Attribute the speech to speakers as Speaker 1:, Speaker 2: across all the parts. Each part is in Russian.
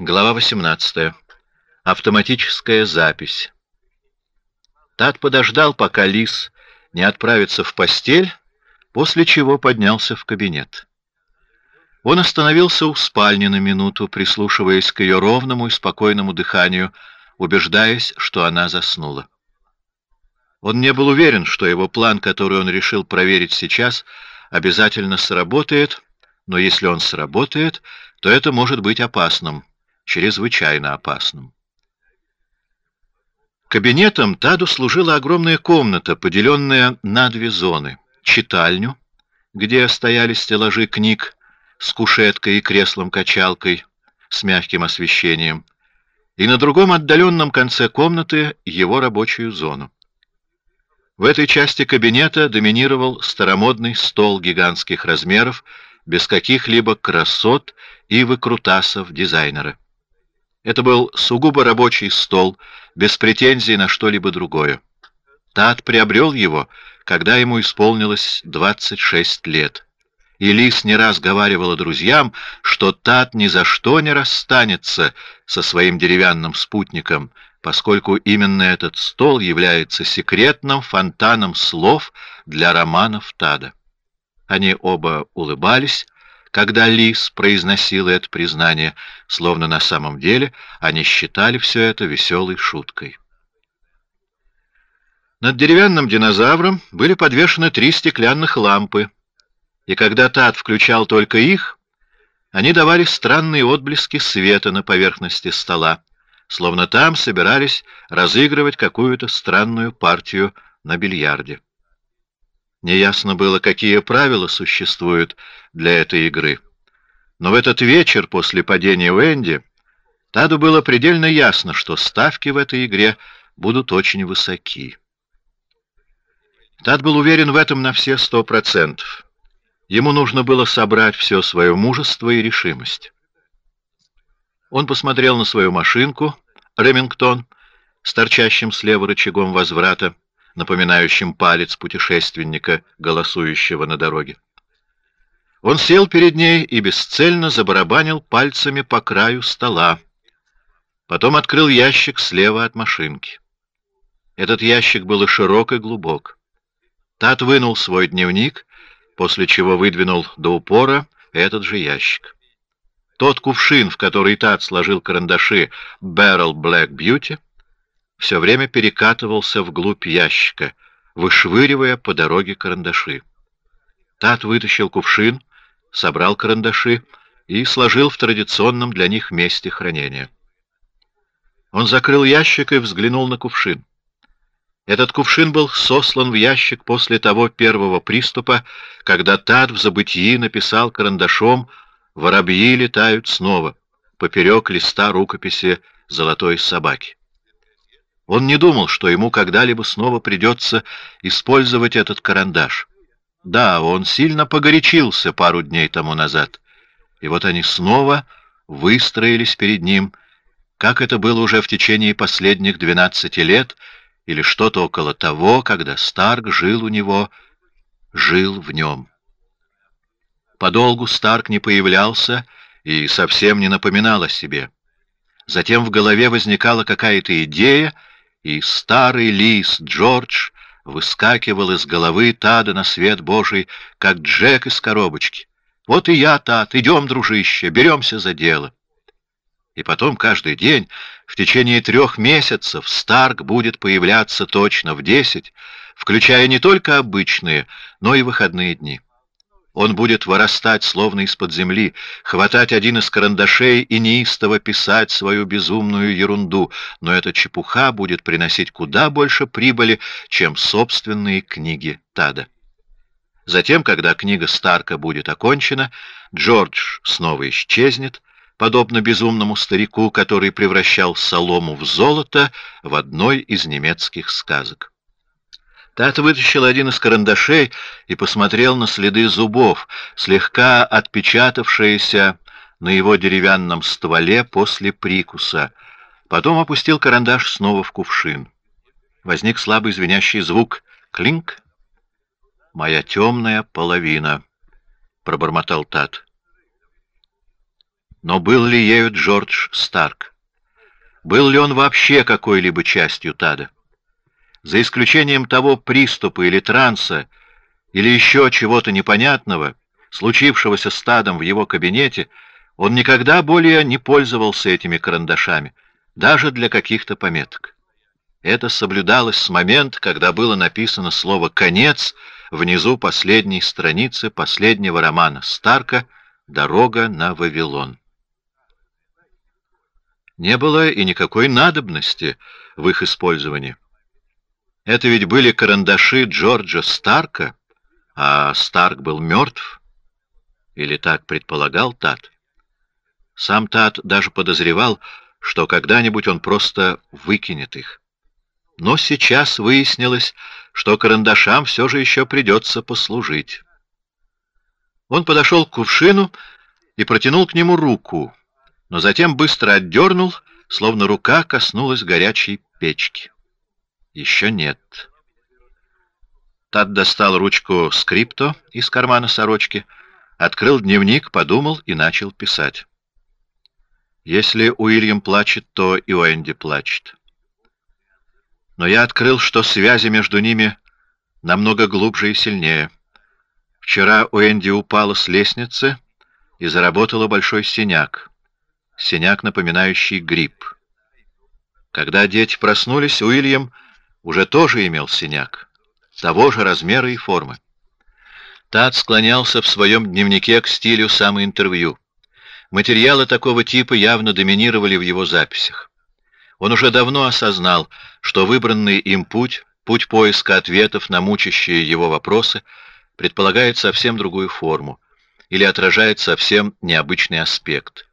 Speaker 1: Глава 18. Автоматическая запись. Тат подождал, пока Лис не отправится в постель, после чего поднялся в кабинет. Он остановился у спальни на минуту, прислушиваясь к ее ровному и спокойному дыханию, убеждаясь, что она заснула. Он не был уверен, что его план, который он решил проверить сейчас, обязательно сработает, но если он сработает, то это может быть опасным чрезвычайно опасным. Кабинетом Таду служила огромная комната, поделенная на две зоны: читальню, где стояли стеллажи книг с кушеткой и креслом-качалкой с мягким освещением, и на другом отдаленном конце комнаты его рабочую зону. В этой части кабинета доминировал старомодный стол гигантских размеров, без каких-либо красот и выкрутасов дизайнера. Это был сугубо рабочий стол, без претензий на что-либо другое. Тат приобрел его, когда ему исполнилось 26 лет. И Лис не раз говаривала друзьям, что Тат ни за что не расстанется со своим деревянным спутником, поскольку именно этот стол является секретным фонтаном слов для романов Тада. Они оба улыбались, когда Лис произносила это признание, словно на самом деле они считали все это веселой шуткой. Над деревянным динозавром были подвешены три стеклянных лампы, и когда Тат включал только их, они давали странные отблески света на поверхности стола, словно там собирались разыгрывать какую-то странную партию на бильярде. Неясно было, какие правила существуют для этой игры. Но в этот вечер после падения Уэнди Таду было предельно ясно, что ставки в этой игре будут очень высоки. Тад был уверен в этом на все сто процентов. Ему нужно было собрать все свое мужество и решимость. Он посмотрел на свою машинку Ремингтон с торчащим слева рычагом возврата напоминающим палец путешественника, голосующего на дороге. Он сел перед ней и бесцельно забарабанил пальцами по краю стола. Потом открыл ящик слева от машинки. Этот ящик был и широк, и глубок. Тат вынул свой дневник, после чего выдвинул до упора этот же ящик. Тот кувшин, в который Тат сложил карандаши Barrel Black Beauty, все время перекатывался вглубь ящика, вышвыривая по дороге карандаши. Тат вытащил кувшин, собрал карандаши и сложил в традиционном для них месте хранения. Он закрыл ящик и взглянул на кувшин. Этот кувшин был сослан в ящик после того первого приступа, когда Тат в забытии написал карандашом «Воробьи летают снова» поперек листа рукописи золотой собаки. Он не думал, что ему когда-либо снова придется использовать этот карандаш. Да, он сильно погорячился пару дней тому назад, и вот они снова выстроились перед ним, как это было уже в течение последних двенадцати лет или что-то около того, когда Старк жил у него, жил в нем. Подолгу Старк не появлялся и совсем не напоминал о себе. Затем в голове возникала какая-то идея и старый лис Джордж выскакивал из головы Тада на свет Божий, как Джек из коробочки. Вот и я, Тад, идем, дружище, беремся за дело. И потом каждый день в течение трех месяцев Старк будет появляться точно в десять, включая не только обычные, но и выходные дни. Он будет вырастать словно из-под земли, хватать один из карандашей и неистово писать свою безумную ерунду, но эта чепуха будет приносить куда больше прибыли, чем собственные книги Тада. Затем, когда книга Старка будет окончена, Джордж снова исчезнет, подобно безумному старику, который превращал солому в золото в одной из немецких сказок. Тат вытащил один из карандашей и посмотрел на следы зубов, слегка отпечатавшиеся на его деревянном стволе после прикуса. Потом опустил карандаш снова в кувшин. Возник слабый звенящий звук. Клинк. Моя темная половина, пробормотал Тат. Но был ли ею Джордж Старк? Был ли он вообще какой-либо частью Тада? За исключением того приступа или транса, или еще чего-то непонятного, случившегося с Тадом в его кабинете, он никогда более не пользовался этими карандашами, даже для каких-то пометок. Это соблюдалось с момента, когда было написано слово «конец» внизу последней страницы последнего романа Старка «Дорога на Вавилон». Не было и никакой надобности в их использовании. Это ведь были карандаши Джорджа Старка, а Старк был мертв, или так предполагал Тат. Сам Тат даже подозревал, что когда-нибудь он просто выкинет их. Но сейчас выяснилось, что карандашам все же еще придется послужить. Он подошел к кувшину и протянул к нему руку, но затем быстро отдернул, словно рука коснулась горячей печки. Еще нет. Тат достал ручку скрипто из кармана сорочки, открыл дневник, подумал и начал писать. Если Уильям плачет, то и Уэнди плачет. Но я открыл, что связи между ними намного глубже и сильнее. Вчера Уэнди упала с лестницы и заработала большой синяк. Синяк, напоминающий грипп. Когда дети проснулись, Уильям уже тоже имел синяк, того же размера и формы. Тат склонялся в своем дневнике к стилю самоинтервью. Материалы такого типа явно доминировали в его записях. Он уже давно осознал, что выбранный им путь, путь поиска ответов на мучащие его вопросы, предполагает совсем другую форму или отражает совсем необычный аспект.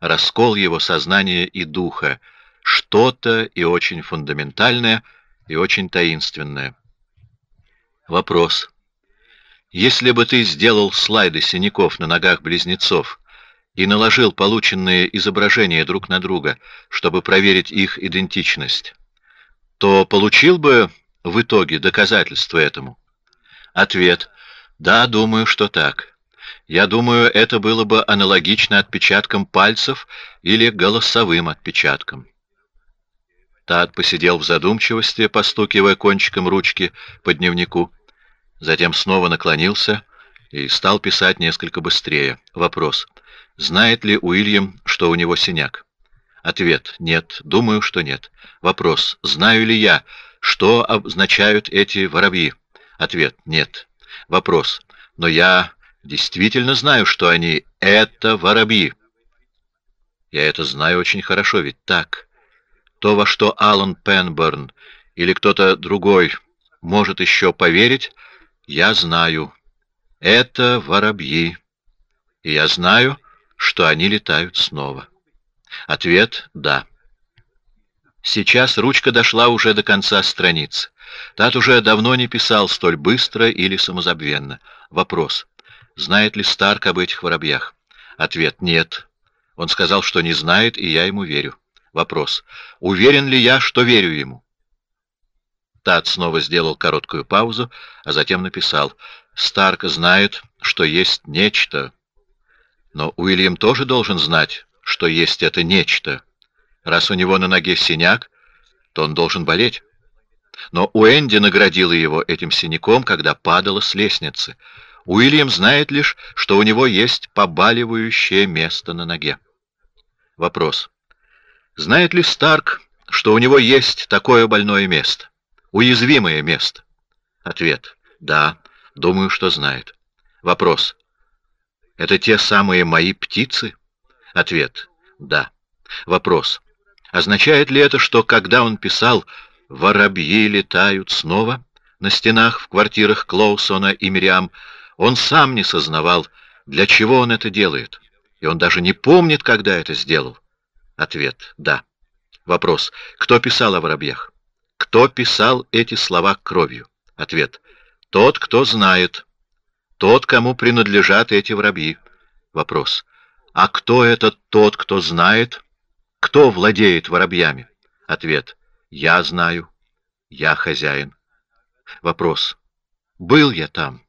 Speaker 1: Раскол его сознания и духа, что-то и очень фундаментальное, и очень таинственное. Вопрос. Если бы ты сделал слайды синяков на ногах близнецов, и наложил полученные изображения друг на друга, чтобы проверить их идентичность, то получил бы в итоге доказательство этому? Ответ: да, думаю, что так. Я думаю, это было бы аналогично отпечаткам пальцев или голосовым отпечаткам. Тад посидел в задумчивости, постукивая кончиком ручки по дневнику, затем снова наклонился и стал писать несколько быстрее. Вопрос: Знает ли Уильям, что у него синяк? Ответ: нет. Думаю, что нет. Вопрос: знаю ли я, что означают эти воробьи? Ответ: нет. Вопрос: но я действительно знаю, что они это воробьи. Я это знаю очень хорошо, ведь так. То, во что Алан Пенберн или кто-то другой может еще поверить, я знаю. Это воробьи. И я знаю, что они летают снова? Ответ — да. Сейчас ручка дошла уже до конца страницы. Тат уже давно не писал столь быстро или самозабвенно. Вопрос. Знает ли Старк об этих воробьях? Ответ. Нет. Он сказал, что не знает, и я ему верю. Вопрос. Уверен ли я, что верю ему? Тат снова сделал короткую паузу, а затем написал. Старк знает, что есть нечто, но Уильям тоже должен знать, что есть это нечто. Раз у него на ноге синяк, то он должен болеть. Но Уэнди наградила его этим синяком, когда падала с лестницы. Уильям знает лишь, что у него есть побаливающее место на ноге. Вопрос. Знает ли Старк, что у него есть такое больное место? Уязвимое место? Ответ. Да, думаю, что знает. Вопрос. Это те самые мои птицы? Ответ: да. Вопрос: означает ли это, что когда он писал "Воробьи летают снова" на стенах в квартирах Клоусона и Мириам, он сам не сознавал, для чего он это делает, и он даже не помнит, когда это сделал? Ответ: да. Вопрос: кто писал о воробьях? Кто писал эти слова кровью? Ответ: тот, кто знает. Тот, кому принадлежат эти воробьи. Вопрос. А кто этот тот, кто знает? Кто владеет воробьями? Ответ. Я знаю. Я хозяин. Вопрос. Был я там?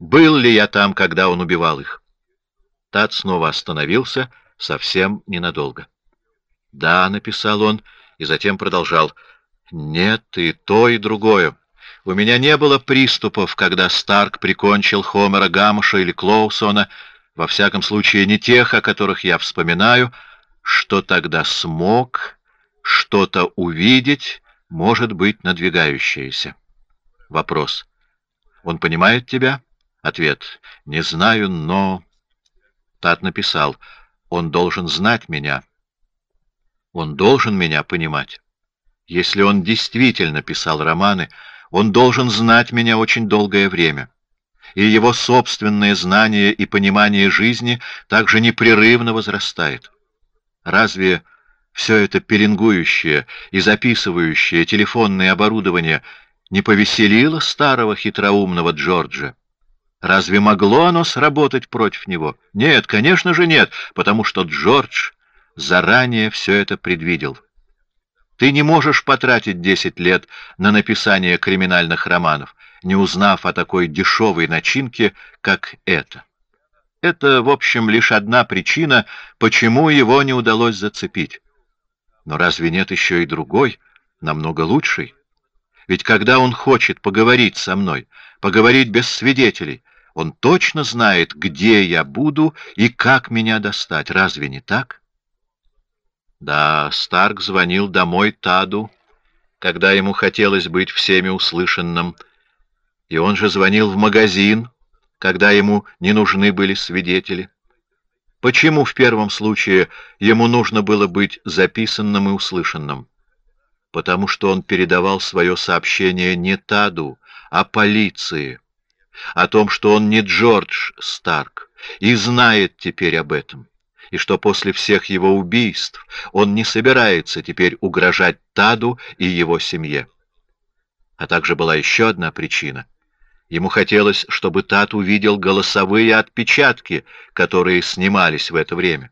Speaker 1: Был ли я там, когда он убивал их? Тат снова остановился совсем ненадолго. «Да», — написал он, и затем продолжал. «Нет, и то, и другое. У меня не было приступов, когда Старк прикончил Хомера Гамша или Клоусона, во всяком случае не тех, о которых я вспоминаю, что тогда смог что-то увидеть, может быть, надвигающееся. Вопрос. Он понимает тебя? Ответ. Не знаю, но... Тат написал. Он должен знать меня. Он должен меня понимать. Если он действительно писал романы, он должен знать меня очень долгое время. И его собственное знание и понимание жизни также непрерывно возрастает. Разве все это пеленгующее и записывающее телефонное оборудование не повеселило старого хитроумного Джорджа? Разве могло оно сработать против него? Нет, конечно же нет, потому что Джордж заранее все это предвидел. Ты не можешь потратить десять лет на написание криминальных романов, не узнав о такой дешевой начинке, как это. Это, в общем, лишь одна причина, почему его не удалось зацепить. Но разве нет еще и другой, намного лучшей? Ведь когда он хочет поговорить со мной, поговорить без свидетелей, он точно знает, где я буду и как меня достать. Разве не так? Да, Старк звонил домой Таду, когда ему хотелось быть всеми услышанным, и он же звонил в магазин, когда ему не нужны были свидетели. Почему в первом случае ему нужно было быть записанным и услышанным? Потому что он передавал свое сообщение не Таду, а полиции, о том, что он не Джордж Старк, и знает теперь об этом и что после всех его убийств он не собирается теперь угрожать Таду и его семье. А также была еще одна причина. Ему хотелось, чтобы Тад увидел голосовые отпечатки, которые снимались в это время.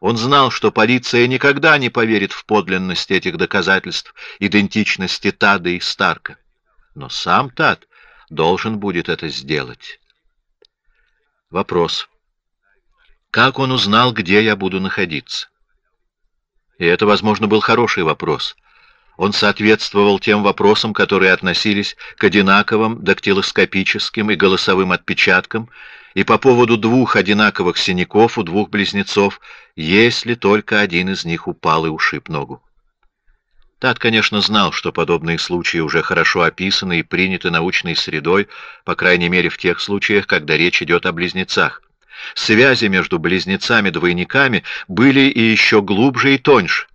Speaker 1: Он знал, что полиция никогда не поверит в подлинность этих доказательств идентичности Тада и Старка. Но сам Тад должен будет это сделать. Вопрос. Как он узнал, где я буду находиться? И это, возможно, был хороший вопрос. Он соответствовал тем вопросам, которые относились к одинаковым дактилоскопическим и голосовым отпечаткам, и по поводу двух одинаковых синяков у двух близнецов, если только один из них упал и ушиб ногу. Тат, конечно, знал, что подобные случаи уже хорошо описаны и приняты научной средой, по крайней мере в тех случаях, когда речь идет о близнецах. Связи между близнецами-двойниками были и еще глубже и тоньше.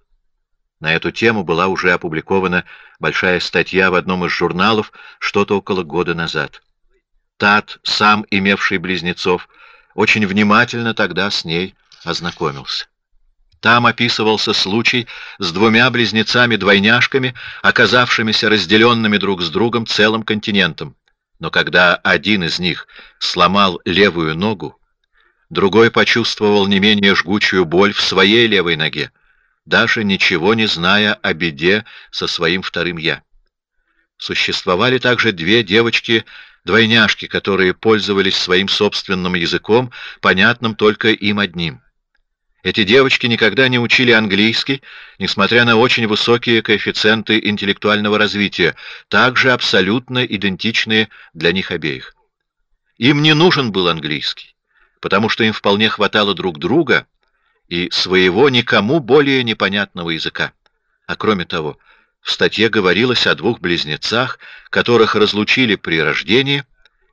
Speaker 1: На эту тему была уже опубликована большая статья в одном из журналов что-то около года назад. Тат, сам имевший близнецов, очень внимательно тогда с ней ознакомился. Там описывался случай с двумя близнецами-двойняшками, оказавшимися разделенными друг с другом целым континентом. Но когда один из них сломал левую ногу, Другой почувствовал не менее жгучую боль в своей левой ноге, даже ничего не зная о беде со своим вторым «я». Существовали также две девочки-двойняшки, которые пользовались своим собственным языком, понятным только им одним. Эти девочки никогда не учили английский, несмотря на очень высокие коэффициенты интеллектуального развития, также абсолютно идентичные для них обеих. Им не нужен был английский потому что им вполне хватало друг друга и своего никому более непонятного языка. А кроме того, в статье говорилось о двух близнецах, которых разлучили при рождении,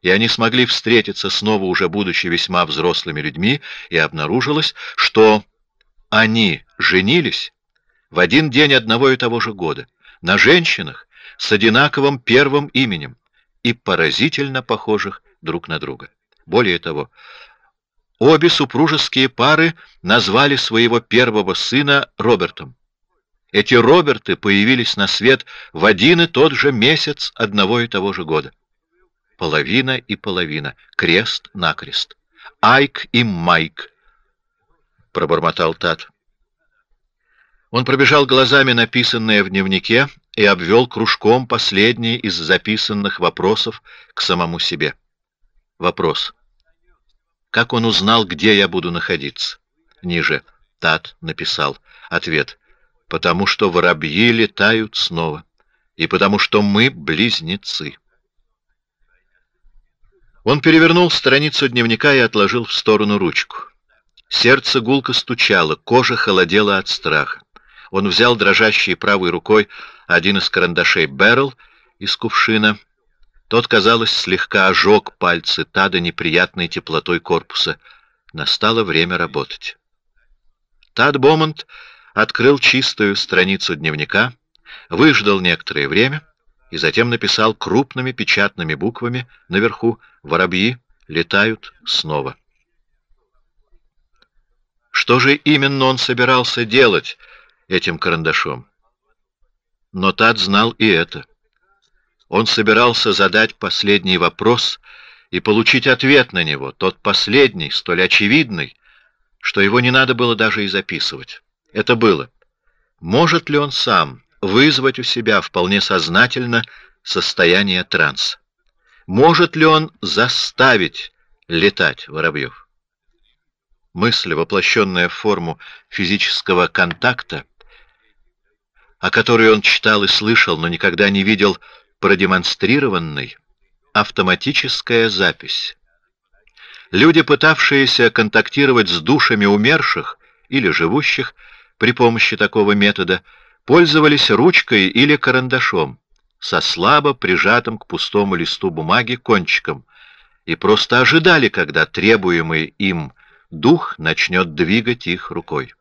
Speaker 1: и они смогли встретиться снова, уже будучи весьма взрослыми людьми, и обнаружилось, что они женились в один день одного и того же года, на женщинах с одинаковым первым именем и поразительно похожих друг на друга. Более того, Обе супружеские пары назвали своего первого сына Робертом. Эти Роберты появились на свет в один и тот же месяц одного и того же года. Половина и половина, крест-накрест. Айк и Майк, пробормотал Тат. Он пробежал глазами написанное в дневнике и обвел кружком последний из записанных вопросов к самому себе. Вопрос. Как он узнал, где я буду находиться? Ниже. Тат написал. Ответ. Потому что воробьи летают снова. И потому что мы близнецы. Он перевернул страницу дневника и отложил в сторону ручку. Сердце гулко стучало, кожа холодела от страха. Он взял дрожащей правой рукой один из карандашей Берл из кувшина. Тот, казалось, слегка ожег пальцы Тада неприятной теплотой корпуса. Настало время работать. Тад Бомонт открыл чистую страницу дневника, выждал некоторое время и затем написал крупными печатными буквами наверху «Воробьи летают снова». Что же именно он собирался делать этим карандашом? Но Тад знал и это. Он собирался задать последний вопрос и получить ответ на него, тот последний, столь очевидный, что его не надо было даже и записывать. Это было. Может ли он сам вызвать у себя вполне сознательно состояние транса. Может ли он заставить летать воробьев? Мысль, воплощенная в форму физического контакта, о которой он читал и слышал, но никогда не видел продемонстрированной, автоматическая запись. Люди, пытавшиеся контактировать с душами умерших или живущих при помощи такого метода, пользовались ручкой или карандашом со слабо прижатым к пустому листу бумаги кончиком и просто ожидали, когда требуемый им дух начнет двигать их рукой.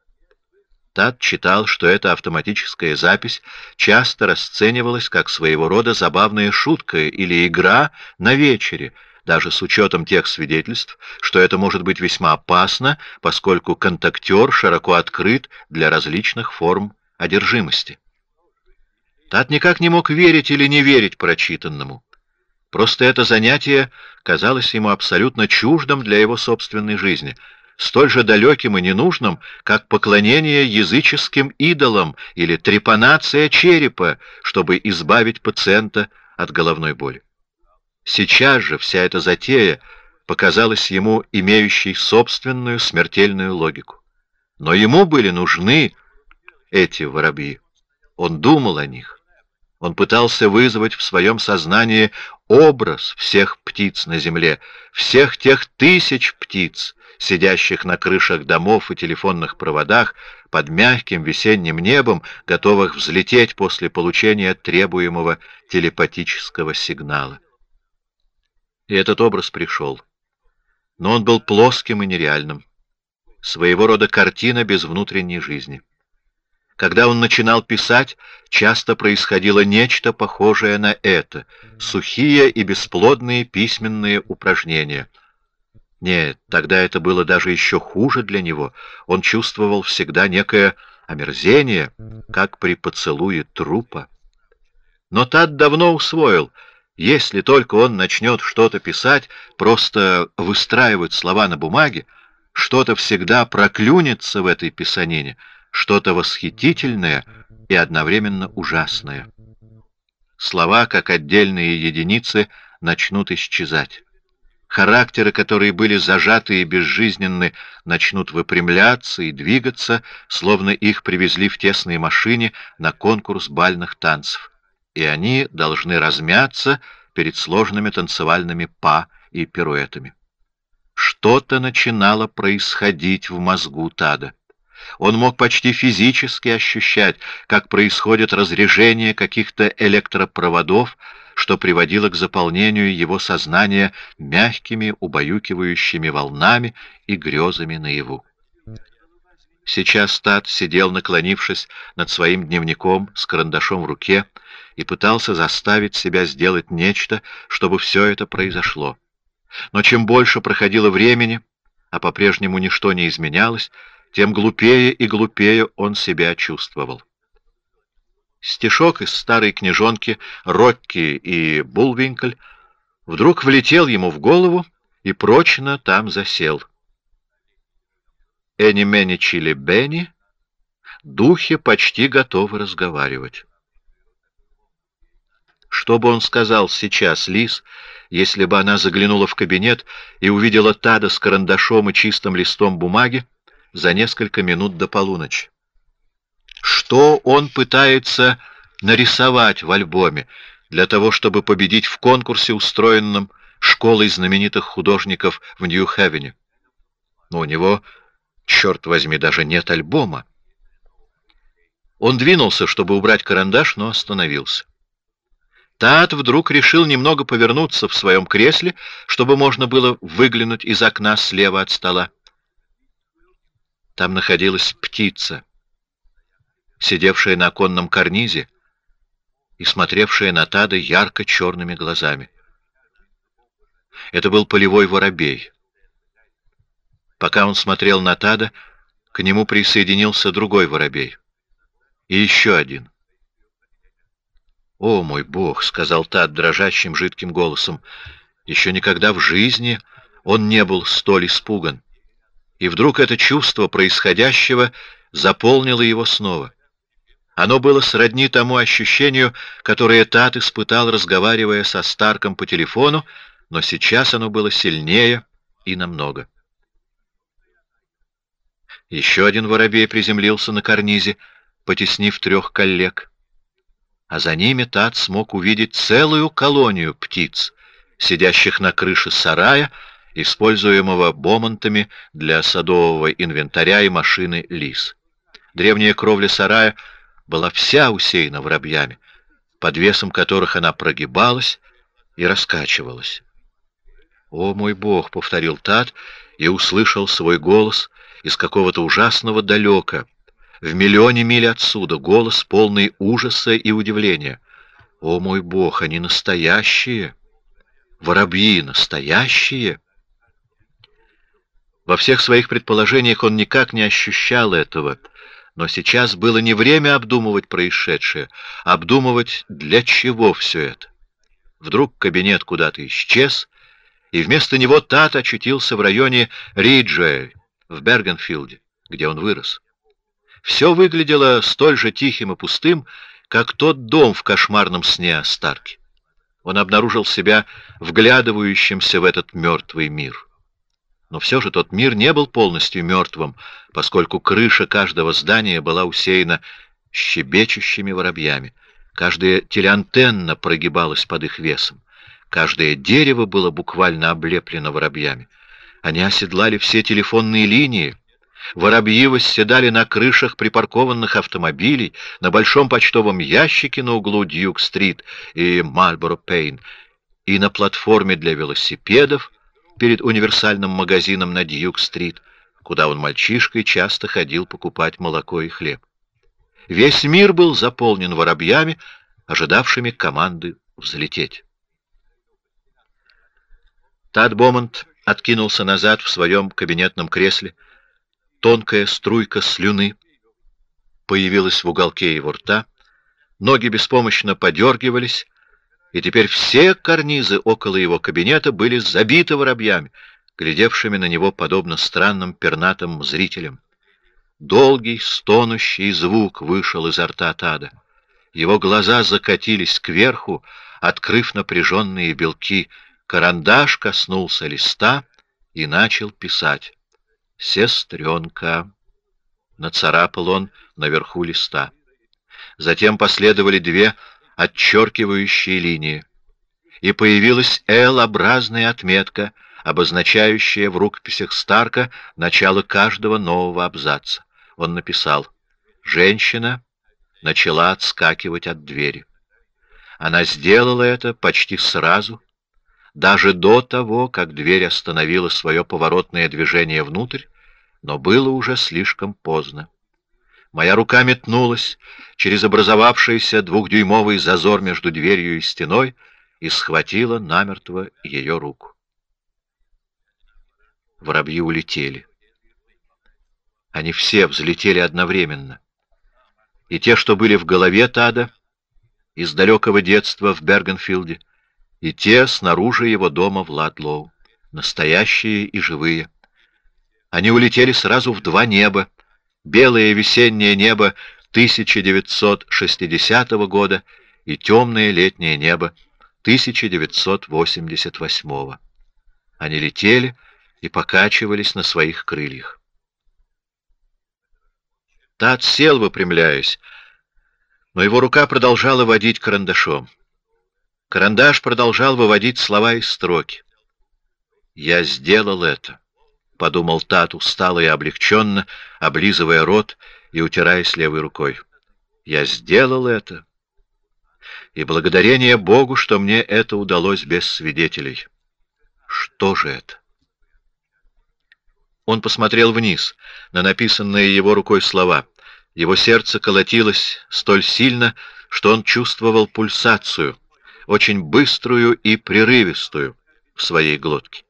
Speaker 1: Тат читал, что эта автоматическая запись часто расценивалась как своего рода забавная шутка или игра на вечере, даже с учетом тех свидетельств, что это может быть весьма опасно, поскольку контактер широко открыт для различных форм одержимости. Тат никак не мог верить или не верить прочитанному. Просто это занятие казалось ему абсолютно чуждым для его собственной жизни, столь же далеким и ненужным, как поклонение языческим идолам или трепанация черепа, чтобы избавить пациента от головной боли. Сейчас же вся эта затея показалась ему имеющей собственную смертельную логику. Но ему были нужны эти воробьи. Он думал о них. Он пытался вызвать в своем сознании образ всех птиц на земле, всех тех тысяч птиц, сидящих на крышах домов и телефонных проводах под мягким весенним небом, готовых взлететь после получения требуемого телепатического сигнала. И этот образ пришел. Но он был плоским и нереальным. Своего рода картина без внутренней жизни. Когда он начинал писать, часто происходило нечто похожее на это — сухие и бесплодные письменные упражнения. Нет, тогда это было даже еще хуже для него. Он чувствовал всегда некое омерзение, как при поцелуе трупа. Но Тат давно усвоил — если только он начнет что-то писать, просто выстраивать слова на бумаге, что-то всегда проклюнется в этой писанине — что-то восхитительное и одновременно ужасное. Слова, как отдельные единицы, начнут исчезать. Характеры, которые были зажаты и безжизненны, начнут выпрямляться и двигаться, словно их привезли в тесной машине на конкурс бальных танцев. И они должны размяться перед сложными танцевальными па и пируэтами. Что-то начинало происходить в мозгу Тада. Он мог почти физически ощущать, как происходит разрежение каких-то электропроводов, что приводило к заполнению его сознания мягкими, убаюкивающими волнами и грезами наяву. Сейчас Стат сидел, наклонившись над своим дневником с карандашом в руке, и пытался заставить себя сделать нечто, чтобы все это произошло. Но чем больше проходило времени, а по-прежнему ничто не изменялось, тем глупее и глупее он себя чувствовал. Стишок из старой книжонки «Рокки и Булвинкль» вдруг влетел ему в голову и прочно там засел. Эни-мени чили Бенни, духи почти готовы разговаривать. Что бы он сказал сейчас, Лис, если бы она заглянула в кабинет и увидела Тада с карандашом и чистым листом бумаги, за несколько минут до полуночи. Что он пытается нарисовать в альбоме для того, чтобы победить в конкурсе, устроенном школой знаменитых художников в Нью-Хевене? Но у него, черт возьми, даже нет альбома. Он двинулся, чтобы убрать карандаш, но остановился. Тат вдруг решил немного повернуться в своем кресле, чтобы можно было выглянуть из окна слева от стола. Там находилась птица, сидевшая на оконном карнизе и смотревшая на Тада ярко черными глазами. Это был полевой воробей. Пока он смотрел на Тада, к нему присоединился другой воробей и еще один. «О, мой Бог!» — сказал Тад дрожащим жидким голосом. Еще никогда в жизни он не был столь испуган. И вдруг это чувство происходящего заполнило его снова. Оно было сродни тому ощущению, которое Тат испытал, разговаривая со Старком по телефону, но сейчас оно было сильнее и намного. Еще один воробей приземлился на карнизе, потеснив трех коллег а за ними Тат смог увидеть целую колонию птиц, сидящих на крыше сарая, используемого бомонтами для садового инвентаря и машины лис. Древняя кровля сарая была вся усеяна воробьями, под весом которых она прогибалась и раскачивалась. «О, мой Бог!» — повторил Тат и услышал свой голос из какого-то ужасного далека — в миллионе миль отсюда, голос полный ужаса и удивления. «О мой Бог, они настоящие! Воробьи настоящие!» Во всех своих предположениях он никак не ощущал этого, но сейчас было не время обдумывать происшедшее, обдумывать, для чего все это. Вдруг кабинет куда-то исчез, и вместо него Тат очутился в районе Риджуэль, в Бергенфилде, где он вырос. Все выглядело столь же тихим и пустым, как тот дом в кошмарном сне о Старке. Он обнаружил себя вглядывающимся в этот мертвый мир. Но все же тот мир не был полностью мертвым, поскольку крыша каждого здания была усеяна щебечущими воробьями. Каждая телеантенна прогибалась под их весом. Каждое дерево было буквально облеплено воробьями. Они оседлали все телефонные линии, Воробьи восседали на крышах припаркованных автомобилей, на большом почтовом ящике на углу Дьюк-стрит и Мальборо-Пейн, и на платформе для велосипедов перед универсальным магазином на Дьюк-стрит, куда он мальчишкой часто ходил покупать молоко и хлеб. Весь мир был заполнен воробьями, ожидавшими команды взлететь. Тад Бомонт откинулся назад в своем кабинетном кресле, Тонкая струйка слюны появилась в уголке его рта, ноги беспомощно подергивались, и теперь все карнизы около его кабинета были забиты воробьями, глядевшими на него подобно странным пернатым зрителям. Долгий, стонущий звук вышел изо рта Тада. Его глаза закатились кверху, открыв напряженные белки. Карандаш коснулся листа и начал писать сестренка. Нацарапал он наверху листа. Затем последовали две отчеркивающие линии. И появилась L-образная отметка, обозначающая в рукописях Старка начало каждого нового абзаца. Он написал «Женщина начала отскакивать от двери». Она сделала это почти сразу, даже до того, как дверь остановила свое поворотное движение внутрь, но было уже слишком поздно. Моя рука метнулась через образовавшийся двухдюймовый зазор между дверью и стеной и схватила намертво ее руку. Воробьи улетели. Они все взлетели одновременно. И те, что были в голове Тада, из далекого детства в Бергенфилде, и те снаружи его дома в Ладлоу, настоящие и живые. Они улетели сразу в два неба, белое весеннее небо 1960 года и темное летнее небо 1988. Они летели и покачивались на своих крыльях. Тат сел, выпрямляясь, но его рука продолжала водить карандашом. Карандаш продолжал выводить слова из строки. «Я сделал это», — подумал Тат устало и облегченно, облизывая рот и утираясь левой рукой. «Я сделал это, и благодарение Богу, что мне это удалось без свидетелей. Что же это?» Он посмотрел вниз на написанные его рукой слова. Его сердце колотилось столь сильно, что он чувствовал пульсацию, очень быструю и прерывистую в своей глотке.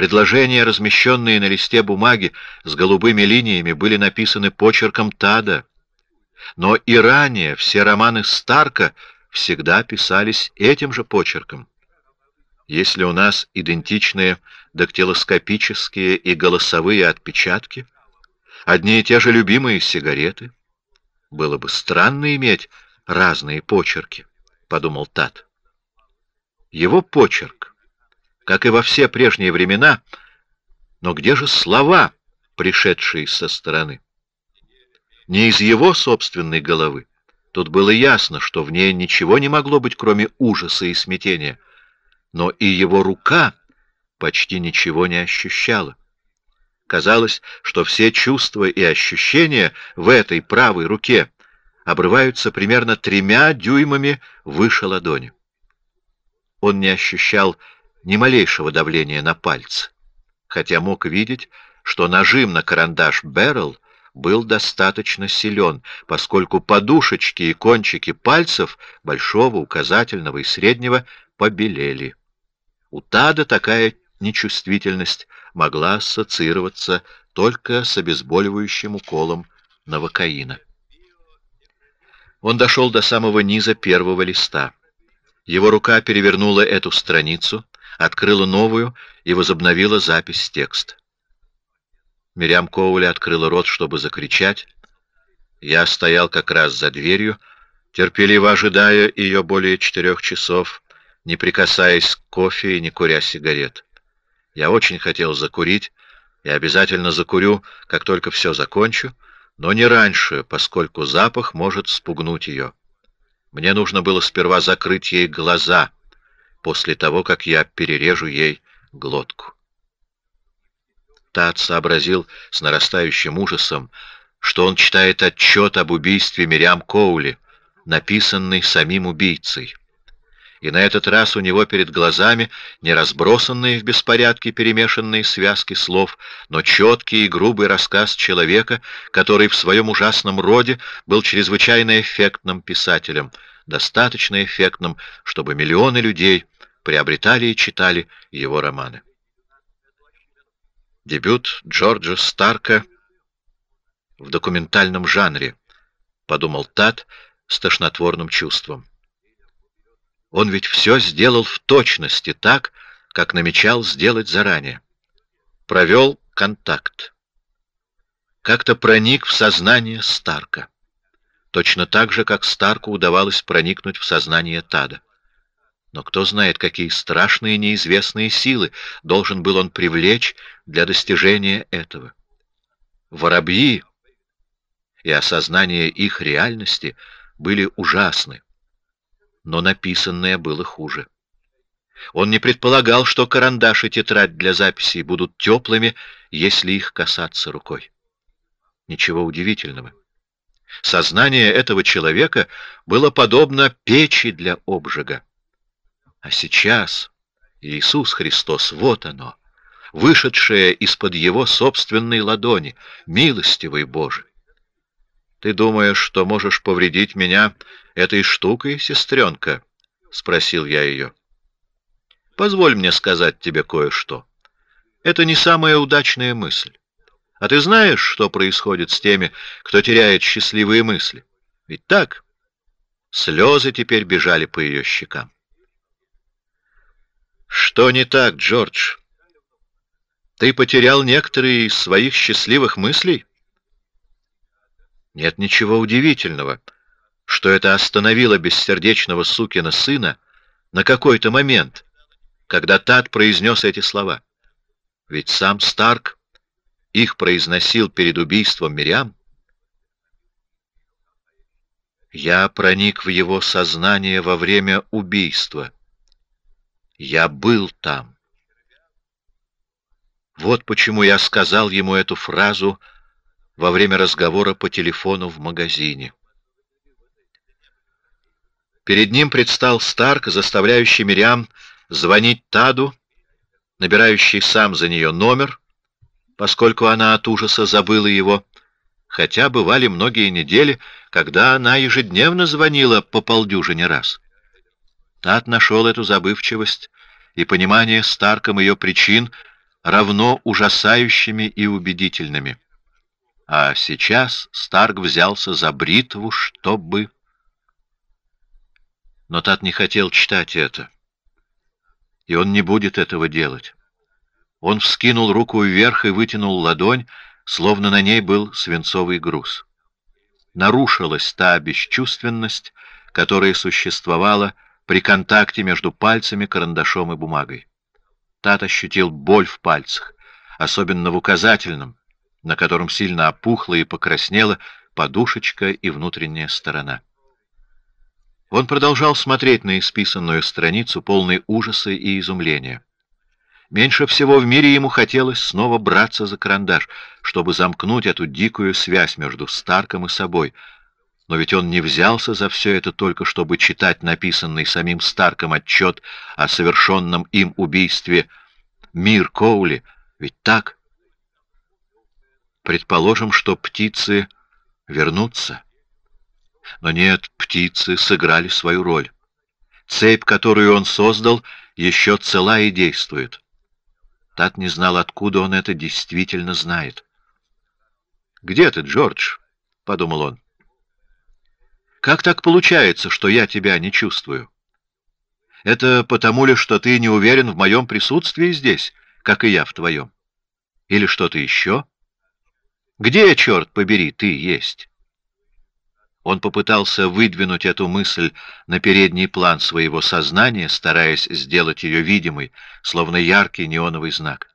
Speaker 1: Предложения, размещенные на листе бумаги с голубыми линиями, были написаны почерком Тада. Но и ранее все романы Старка всегда писались этим же почерком. Если у нас идентичные дактилоскопические и голосовые отпечатки, одни и те же любимые сигареты, было бы странно иметь разные почерки, — подумал Тад. Его почерк как и во все прежние времена, но где же слова, пришедшие со стороны? Не из его собственной головы. Тут было ясно, что в ней ничего не могло быть, кроме ужаса и смятения. Но и его рука почти ничего не ощущала. Казалось, что все чувства и ощущения в этой правой руке обрываются примерно тремя дюймами выше ладони. Он не ощущал ни малейшего давления на пальцы, хотя мог видеть, что нажим на карандаш Беррел был достаточно силен, поскольку подушечки и кончики пальцев большого, указательного и среднего побелели. У Тада такая нечувствительность могла ассоциироваться только с обезболивающим уколом новокаина. Он дошел до самого низа первого листа. Его рука перевернула эту страницу, открыла новую и возобновила запись текста. Мириам Коули открыла рот, чтобы закричать. Я стоял как раз за дверью, терпеливо ожидая ее более четырех часов, не прикасаясь к кофе и не куря сигарет. Я очень хотел закурить, и обязательно закурю, как только все закончу, но не раньше, поскольку запах может спугнуть ее. Мне нужно было сперва закрыть ей глаза — после того, как я перережу ей глотку. Тат сообразил с нарастающим ужасом, что он читает отчет об убийстве Мириам Коули, написанный самим убийцей. И на этот раз у него перед глазами не разбросанные в беспорядке перемешанные связки слов, но четкий и грубый рассказ человека, который в своем ужасном роде был чрезвычайно эффектным писателем, достаточно эффектным, чтобы миллионы людей приобретали и читали его романы. Дебют Джорджа Старка в документальном жанре, подумал Тат с тошнотворным чувством. Он ведь все сделал в точности так, как намечал сделать заранее. Провел контакт. Как-то проник в сознание Старка. Точно так же, как Старку удавалось проникнуть в сознание Тада. Но кто знает, какие страшные неизвестные силы должен был он привлечь для достижения этого. Воробьи и осознание их реальности были ужасны, но написанное было хуже. Он не предполагал, что карандаш и тетрадь для записей будут теплыми, если их касаться рукой. Ничего удивительного. Сознание этого человека было подобно печи для обжига. А сейчас Иисус Христос, вот оно, вышедшее из-под Его собственной ладони, милостивый Боже. Ты думаешь, что можешь повредить меня этой штукой, сестренка? — спросил я ее. Позволь мне сказать тебе кое-что. Это не самая удачная мысль. А ты знаешь, что происходит с теми, кто теряет счастливые мысли? Ведь так? Слезы теперь бежали по ее щекам. Что не так, Джордж? Ты потерял некоторые из своих счастливых мыслей? Нет ничего удивительного, что это остановило бессердечного сукина сына на какой-то момент, когда Тат произнес эти слова. Ведь сам Старк их произносил перед убийством Мириам. Я проник в его сознание во время убийства. Я был там. Вот почему я сказал ему эту фразу во время разговора по телефону в магазине. Перед ним предстал Старк, заставляющий Мириам звонить Таду, набирающий сам за нее номер, поскольку она от ужаса забыла его, хотя бывали многие недели, когда она ежедневно звонила по полдюжине раз. Тат нашел эту забывчивость и понимание Старком ее причин равно ужасающими и убедительными. А сейчас Старк взялся за бритву, чтобы... Но Тат не хотел читать это. И он не будет этого делать. Он вскинул руку вверх и вытянул ладонь, словно на ней был свинцовый груз. Нарушилась та бесчувственность, которая существовала при контакте между пальцами, карандашом и бумагой. Тат ощутил боль в пальцах, особенно в указательном, на котором сильно опухла и покраснела подушечка и внутренняя сторона. Он продолжал смотреть на исписанную страницу, полной ужаса и изумления. Меньше всего в мире ему хотелось снова браться за карандаш, чтобы замкнуть эту дикую связь между Старком и собой. Но ведь он не взялся за все это только чтобы читать написанный самим Старком отчет о совершенном им убийстве Мир Коули. Ведь так? Предположим, что птицы вернутся. Но нет, птицы сыграли свою роль. Цепь, которую он создал, еще цела и действует. Тат не знал, откуда он это действительно знает. «Где ты, Джордж?» — подумал он. «Как так получается, что я тебя не чувствую? Это потому ли, что ты не уверен в моем присутствии здесь, как и я в твоем? Или что-то еще? Где, черт побери, ты есть?» Он попытался выдвинуть эту мысль на передний план своего сознания, стараясь сделать ее видимой, словно яркий неоновый знак.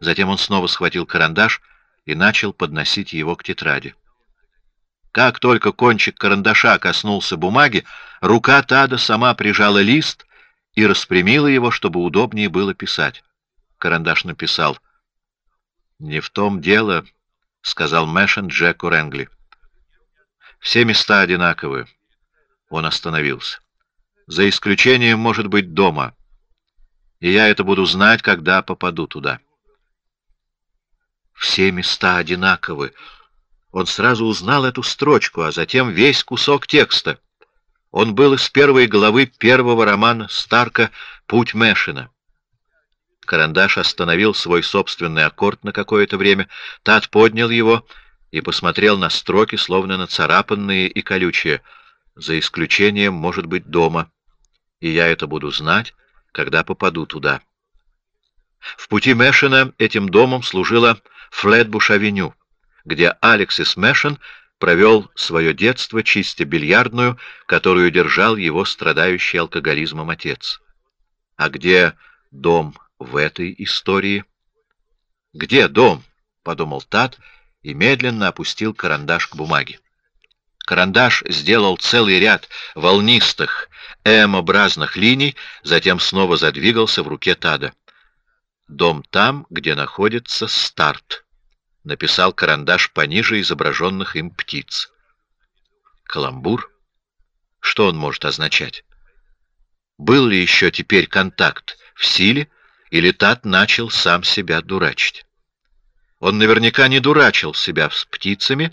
Speaker 1: Затем он снова схватил карандаш и начал подносить его к тетради. Как только кончик карандаша коснулся бумаги, рука Тада сама прижала лист и распрямила его, чтобы удобнее было писать. Карандаш написал «Не в том дело», — сказал Мэшен Джеку Ренгли. Все места одинаковы. Он остановился. За исключением, может быть, дома. И я это буду знать, когда попаду туда. Все места одинаковы. Он сразу узнал эту строчку, а затем весь кусок текста. Он был из первой главы первого романа Старка «Путь Мэшина». Карандаш остановил свой собственный аккорд на какое-то время. Тат поднял его и посмотрел на строки, словно нацарапанные и колючие, за исключением, может быть, дома, и я это буду знать, когда попаду туда. В пути Мэшина этим домом служила Флетбуш-авеню, где Алексис Мэшин провел свое детство, чистя бильярдную, которую держал его страдающий алкоголизмом отец. А где дом в этой истории? «Где дом?» — подумал Тат — и медленно опустил карандаш к бумаге. Карандаш сделал целый ряд волнистых, М-образных линий, затем снова задвигался в руке Тада. «Дом там, где находится старт», — написал карандаш пониже изображенных им птиц. «Каламбур? Что он может означать? Был ли еще теперь контакт в силе, или Тад начал сам себя дурачить?» Он наверняка не дурачил себя с птицами,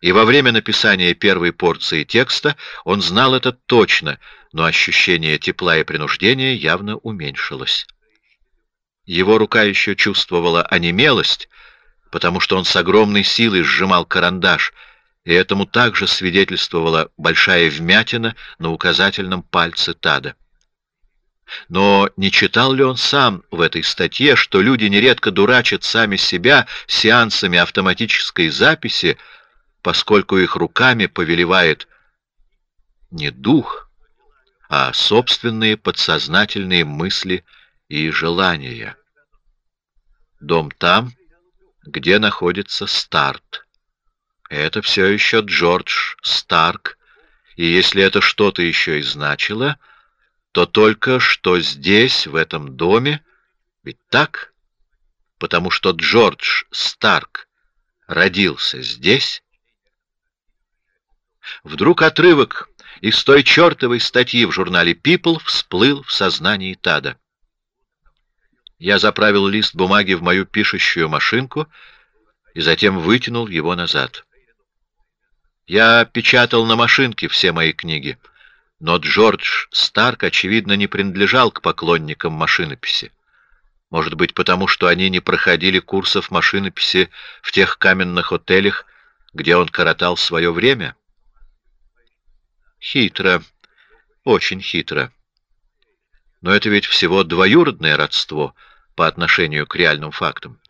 Speaker 1: и во время написания первой порции текста он знал это точно, но ощущение тепла и принуждения явно уменьшилось. Его рука еще чувствовала онемелость, потому что он с огромной силой сжимал карандаш, и этому также свидетельствовала большая вмятина на указательном пальце Тада. Но не читал ли он сам в этой статье, что люди нередко дурачат сами себя сеансами автоматической записи, поскольку их руками повелевает не дух, а собственные подсознательные мысли и желания. Дом там, где находится Старт. Это все еще Джордж Старк, И если это что-то еще и значило, то только что здесь, в этом доме, ведь так? Потому что Джордж Старк родился здесь. Вдруг отрывок из той чертовой статьи в журнале People всплыл в сознании Тада. Я заправил лист бумаги в мою пишущую машинку и затем вытянул его назад. Я печатал на машинке все мои книги, но Джордж Старк, очевидно, не принадлежал к поклонникам машинописи. Может быть, потому что они не проходили курсов машинописи в тех каменных отелях, где он коротал свое время? Хитро, очень хитро. Но это ведь всего двоюродное родство по отношению к реальным фактам.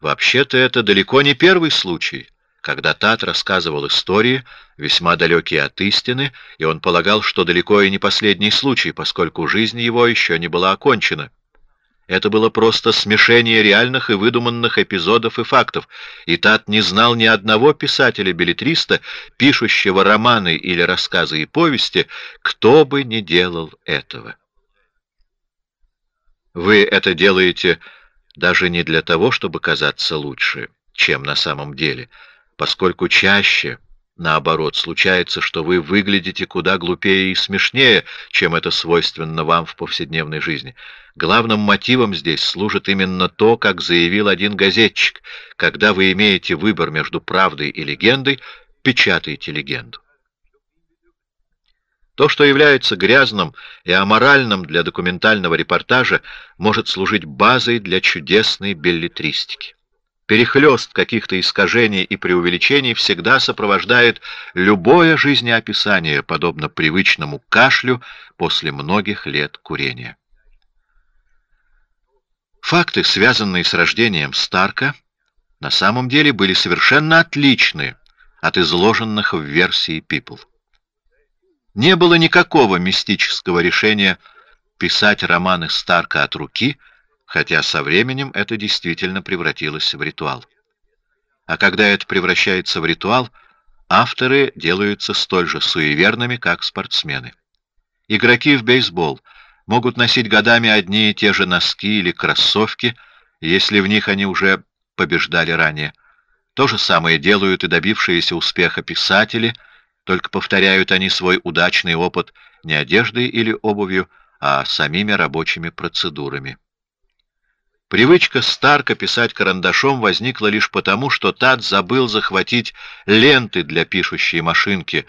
Speaker 1: Вообще-то это далеко не первый случай, когда Тат рассказывал истории, весьма далекие от истины, и он полагал, что далеко и не последний случай, поскольку жизнь его еще не была окончена. Это было просто смешение реальных и выдуманных эпизодов и фактов, и Тат не знал ни одного писателя-билетриста, пишущего романы или рассказы и повести, кто бы не делал этого. Вы это делаете даже не для того, чтобы казаться лучше, чем на самом деле, поскольку чаще Наоборот, случается, что вы выглядите куда глупее и смешнее, чем это свойственно вам в повседневной жизни. Главным мотивом здесь служит именно то, как заявил один газетчик. Когда вы имеете выбор между правдой и легендой, печатайте легенду. То, что является грязным и аморальным для документального репортажа, может служить базой для чудесной беллетристики. Перехлёст каких-то искажений и преувеличений всегда сопровождает любое жизнеописание, подобно привычному кашлю после многих лет курения. Факты, связанные с рождением Старка, на самом деле были совершенно отличны от изложенных в версии People. Не было никакого мистического решения писать романы Старка от руки — хотя со временем это действительно превратилось в ритуал. А когда это превращается в ритуал, авторы делаются столь же суеверными, как спортсмены. Игроки в бейсбол могут носить годами одни и те же носки или кроссовки, если в них они уже побеждали ранее. То же самое делают и добившиеся успеха писатели, только повторяют они свой удачный опыт не одеждой или обувью, а самими рабочими процедурами. Привычка Старка писать карандашом возникла лишь потому, что Тат забыл захватить ленты для пишущей машинки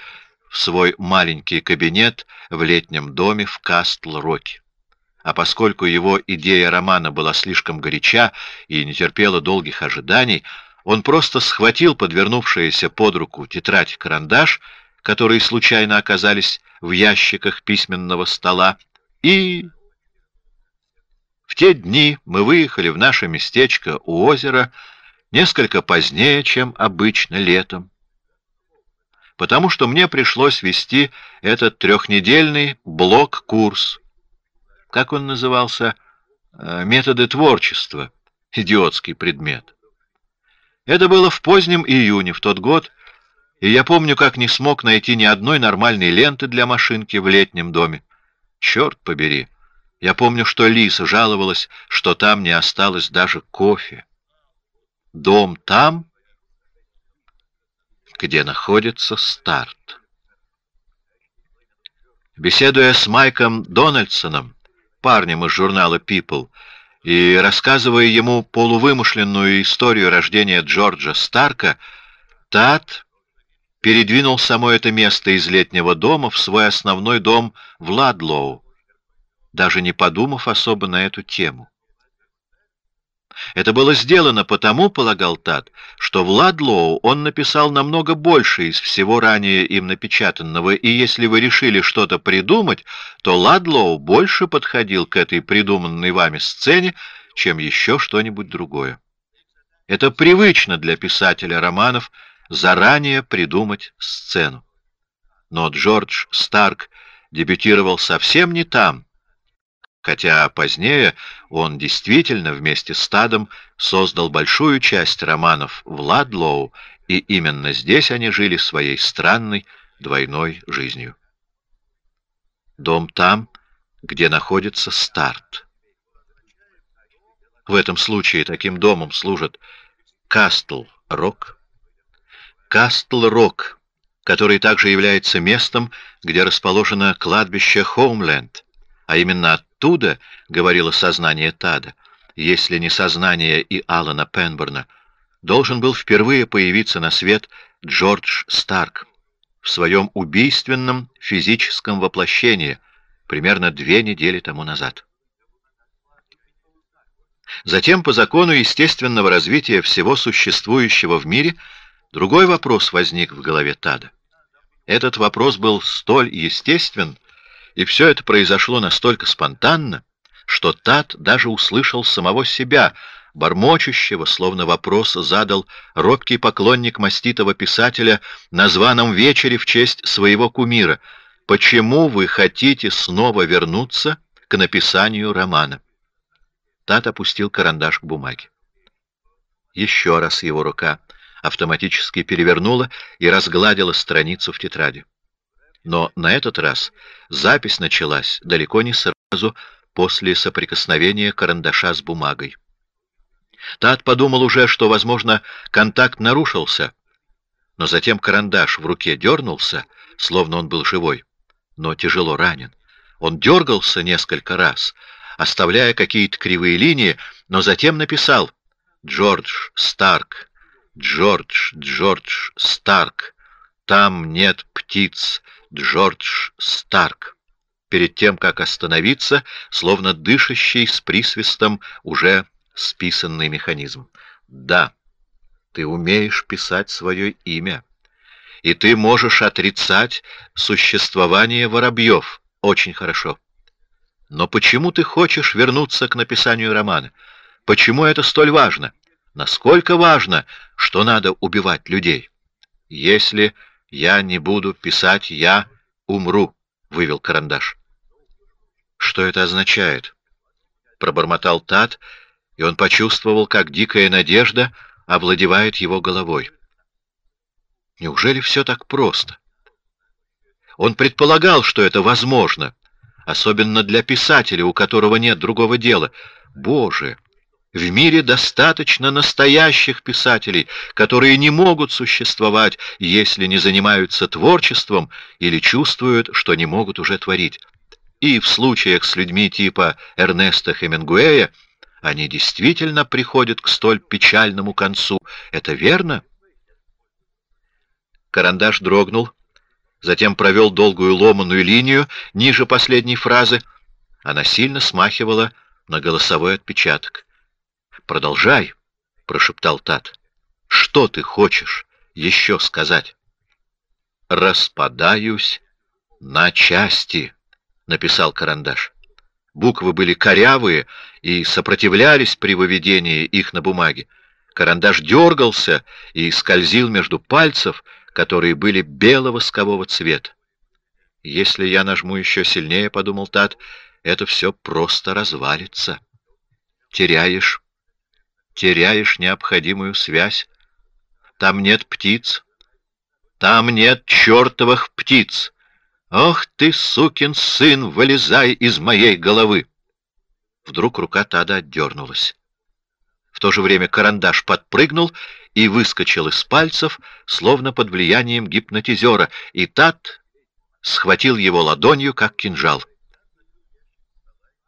Speaker 1: в свой маленький кабинет в летнем доме в Кастл-Роке. А поскольку его идея романа была слишком горяча и не терпела долгих ожиданий, он просто схватил подвернувшиеся под руку тетрадь-карандаш, которые случайно оказались в ящиках письменного стола, и в те дни мы выехали в наше местечко у озера несколько позднее, чем обычно летом, потому что мне пришлось вести этот трехнедельный блок-курс. Как он назывался? Э, методы творчества. Идиотский предмет. Это было в позднем июне в тот год, и я помню, как не смог найти ни одной нормальной ленты для машинки в летнем доме. Черт побери! Я помню, что Лиса жаловалась, что там не осталось даже кофе. Дом там, где находится старт. Беседуя с Майком Дональдсоном, парнем из журнала People, и рассказывая ему полувымышленную историю рождения Джорджа Старка, Тат передвинул само это место из летнего дома в свой основной дом в Ладлоу, даже не подумав особо на эту тему. Это было сделано потому, полагал Тат, что в Ладлоу он написал намного больше из всего ранее им напечатанного, и если вы решили что-то придумать, то Ладлоу больше подходил к этой придуманной вами сцене, чем еще что-нибудь другое. Это привычно для писателя романов заранее придумать сцену. Но Джордж Старк дебютировал совсем не там, хотя позднее он действительно вместе с Тадом создал большую часть романов в Ладлоу, и именно здесь они жили своей странной двойной жизнью. Дом там, где находится старт. В этом случае таким домом служит Кастл-Рок. Кастл-Рок, который также является местом, где расположено кладбище Хоумленд, а именно оттуда, говорило сознание Тада, если не сознание и Алана Пенберна, должен был впервые появиться на свет Джордж Старк в своем убийственном физическом воплощении примерно две недели тому назад. Затем, по закону естественного развития всего существующего в мире, другой вопрос возник в голове Тада. Этот вопрос был столь естествен, и все это произошло настолько спонтанно, что Тад даже услышал самого себя, бормочущего, словно вопрос задал робкий поклонник маститого писателя на званом вечере в честь своего кумира. «Почему вы хотите снова вернуться к написанию романа?» Тат опустил карандаш к бумаге. Еще раз его рука автоматически перевернула и разгладила страницу в тетради. Но на этот раз запись началась далеко не сразу после соприкосновения карандаша с бумагой. Тат подумал уже, что, возможно, контакт нарушился, но затем карандаш в руке дернулся, словно он был живой, но тяжело ранен. Он дергался несколько раз, оставляя какие-то кривые линии, но затем написал «Джордж Старк, Джордж, Джордж Старк, там нет птиц, Джордж Старк» перед тем, как остановиться, словно дышащий с присвистом уже списанный механизм. Да, ты умеешь писать свое имя, и ты можешь отрицать существование воробьев. Очень хорошо. Но почему ты хочешь вернуться к написанию романа? Почему это столь важно? Насколько важно, что надо убивать людей? Если я не буду писать, я умру, вывел карандаш. Что это означает? Пробормотал Тат, и он почувствовал, как дикая надежда овладевает его головой. Неужели все так просто? Он предполагал, что это возможно, особенно для писателя, у которого нет другого дела. Боже! В мире достаточно настоящих писателей, которые не могут существовать, если не занимаются творчеством или чувствуют, что не могут уже творить. И в случаях с людьми типа Эрнеста Хемингуэя они действительно приходят к столь печальному концу. Это верно? Карандаш дрогнул, затем провел долгую ломаную линию ниже последней фразы. Она сильно смахивала на голосовой отпечаток. «Продолжай», — прошептал Тат. «Что ты хочешь еще сказать?» «Распадаюсь на части» написал карандаш. Буквы были корявые и сопротивлялись при выведении их на бумаге. Карандаш дергался и скользил между пальцев, которые были белого воскового цвета. «Если я нажму еще сильнее, — подумал Тат, — это все просто развалится. Теряешь, теряешь необходимую связь. Там нет птиц, там нет чертовых птиц!» «Ох ты, сукин сын, вылезай из моей головы!» Вдруг рука Тада отдернулась. В то же время карандаш подпрыгнул и выскочил из пальцев, словно под влиянием гипнотизера, и Тад схватил его ладонью, как кинжал.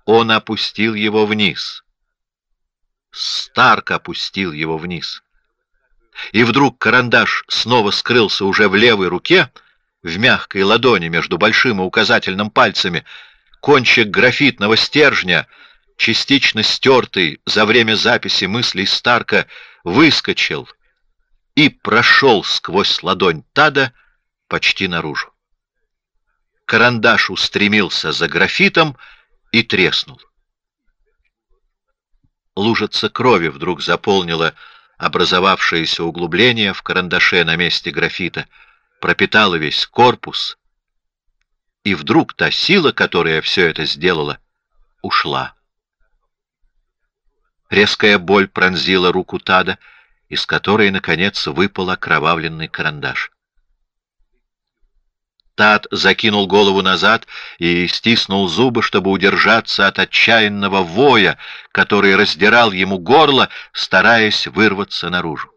Speaker 1: Он опустил его вниз. Старк опустил его вниз. И вдруг карандаш снова скрылся уже в левой руке, в мягкой ладони между большим и указательным пальцами, кончик графитного стержня, частично стертый за время записи мыслей Старка, выскочил и прошел сквозь ладонь Тада почти наружу. Карандаш устремился за графитом и треснул. Лужица крови вдруг заполнила образовавшееся углубление в карандаше на месте графита — пропитала весь корпус, и вдруг та сила, которая все это сделала, ушла. Резкая боль пронзила руку Тада, из которой, наконец, выпал окровавленный карандаш. Тат закинул голову назад и стиснул зубы, чтобы удержаться от отчаянного воя, который раздирал ему горло, стараясь вырваться наружу.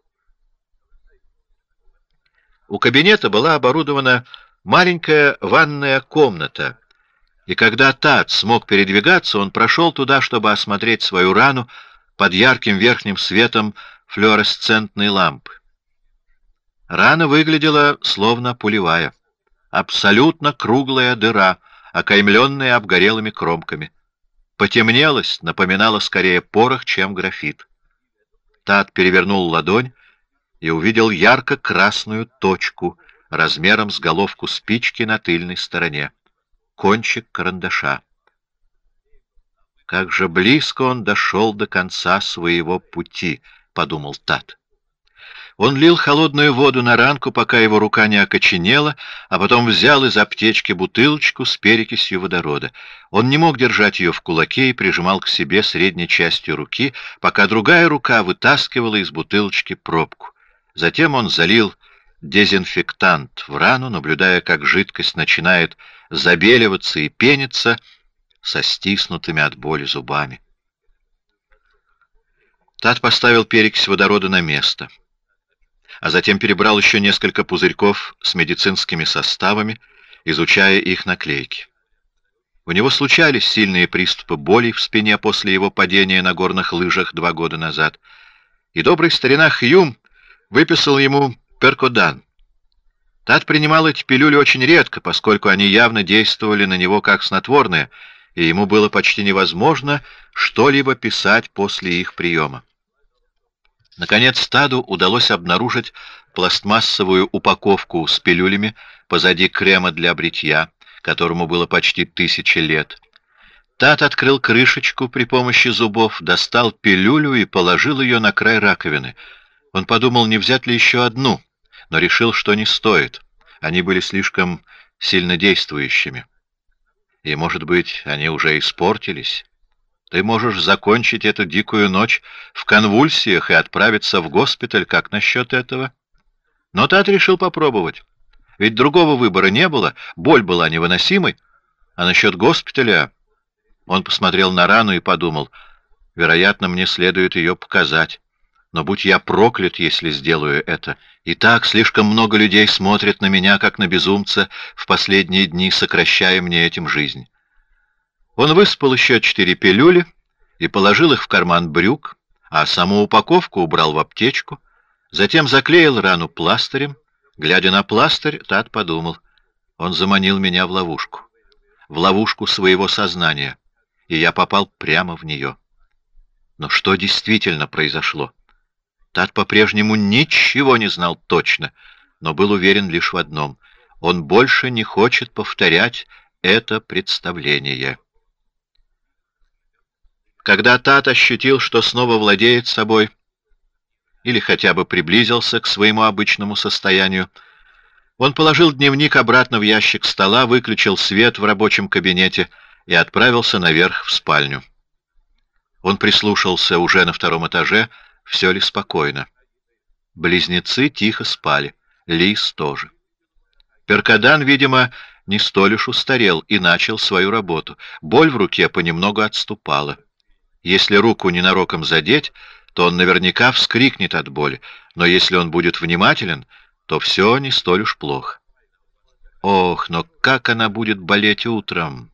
Speaker 1: У кабинета была оборудована маленькая ванная комната, и когда Тат смог передвигаться, он прошел туда, чтобы осмотреть свою рану под ярким верхним светом флуоресцентной лампы. Рана выглядела словно пулевая абсолютно круглая дыра, окаймленная обгорелыми кромками. Потемнелость напоминала скорее порох, чем графит. Тат перевернул ладонь и увидел ярко-красную точку размером с головку спички на тыльной стороне. Кончик карандаша. «Как же близко он дошел до конца своего пути», — подумал Тат. Он лил холодную воду на ранку, пока его рука не окоченела, а потом взял из аптечки бутылочку с перекисью водорода. Он не мог держать ее в кулаке и прижимал к себе средней частью руки, пока другая рука вытаскивала из бутылочки пробку. Затем он залил дезинфектант в рану, наблюдая, как жидкость начинает забеливаться и пениться со стиснутыми от боли зубами. Тат поставил перекись водорода на место — а затем перебрал еще несколько пузырьков с медицинскими составами, изучая их наклейки. У него случались сильные приступы боли в спине после его падения на горных лыжах два года назад, и добрый старина Хьюм выписал ему перкодан. Тат принимал эти пилюли очень редко, поскольку они явно действовали на него как снотворные, и ему было почти невозможно что-либо писать после их приема. Наконец стаду удалось обнаружить пластмассовую упаковку с пилюлями позади крема для бритья, которому было почти тысяча лет. Тат открыл крышечку при помощи зубов, достал пилюлю и положил ее на край раковины. Он подумал, не взять ли еще одну, но решил, что не стоит. Они были слишком сильнодействующими. И, может быть, они уже испортились. Ты можешь закончить эту дикую ночь в конвульсиях и отправиться в госпиталь. Как насчет этого? Но Тат решил попробовать. Ведь другого выбора не было, боль была невыносимой. А насчет госпиталя... Он посмотрел на рану и подумал, вероятно, мне следует ее показать. Но будь я проклят, если сделаю это. И так слишком много людей смотрят на меня, как на безумца, в последние дни сокращая мне этим жизнь. Он выспал еще четыре пилюли и положил их в карман брюк, а саму упаковку убрал в аптечку, затем заклеил рану пластырем. Глядя на пластырь, Тат подумал, он заманил меня в ловушку, в ловушку своего сознания, и я попал прямо в нее. Но что действительно произошло? Тат по-прежнему ничего не знал точно, но был уверен лишь в одном — он больше не хочет повторять это представление. Когда Тат ощутил, что снова владеет собой, или хотя бы приблизился к своему обычному состоянию, он положил дневник обратно в ящик стола, выключил свет в рабочем кабинете и отправился наверх в спальню. Он прислушался уже на втором этаже, все ли спокойно. Близнецы тихо спали, Лис тоже. Перкадан, видимо, не столь уж устарел и начал свою работу. Боль в руке понемногу отступала. Если руку ненароком задеть, то он наверняка вскрикнет от боли, но если он будет внимателен, то все не столь уж плохо. Ох, но как она будет болеть утром!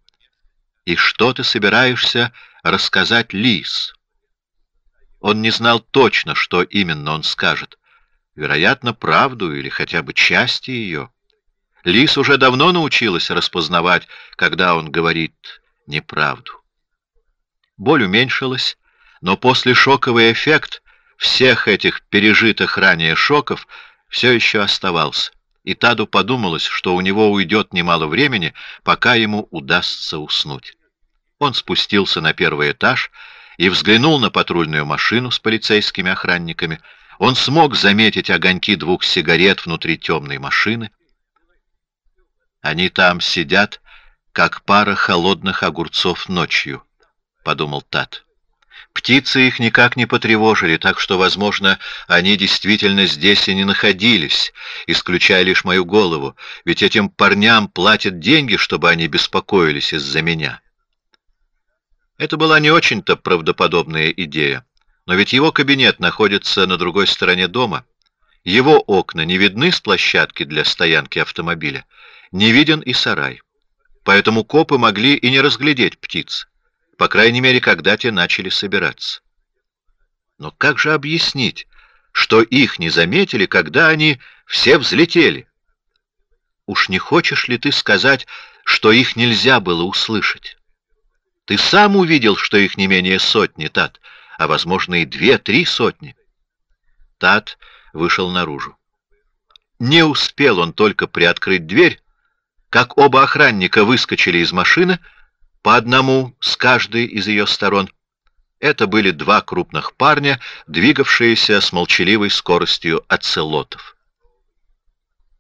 Speaker 1: И что ты собираешься рассказать Лис? Он не знал точно, что именно он скажет. Вероятно, правду или хотя бы части ее. Лис уже давно научилась распознавать, когда он говорит неправду. Боль уменьшилась, но после шоковый эффект всех этих пережитых ранее шоков все еще оставался, и Таду подумалось, что у него уйдет немало времени, пока ему удастся уснуть. Он спустился на первый этаж и взглянул на патрульную машину с полицейскими охранниками. Он смог заметить огоньки двух сигарет внутри темной машины. Они там сидят, как пара холодных огурцов ночью. — подумал Тат. Птицы их никак не потревожили, так что, возможно, они действительно здесь и не находились, исключая лишь мою голову, ведь этим парням платят деньги, чтобы они беспокоились из-за меня. Это была не очень-то правдоподобная идея, но ведь его кабинет находится на другой стороне дома. Его окна не видны с площадки для стоянки автомобиля, не виден и сарай. Поэтому копы могли и не разглядеть птиц по крайней мере, когда те начали собираться. Но как же объяснить, что их не заметили, когда они все взлетели? Уж не хочешь ли ты сказать, что их нельзя было услышать? Ты сам увидел, что их не менее сотни, Тат, а, возможно, и две-три сотни. Тат вышел наружу. Не успел он только приоткрыть дверь, как оба охранника выскочили из машины, по одному с каждой из ее сторон. Это были два крупных парня, двигавшиеся с молчаливой скоростью оцелотов.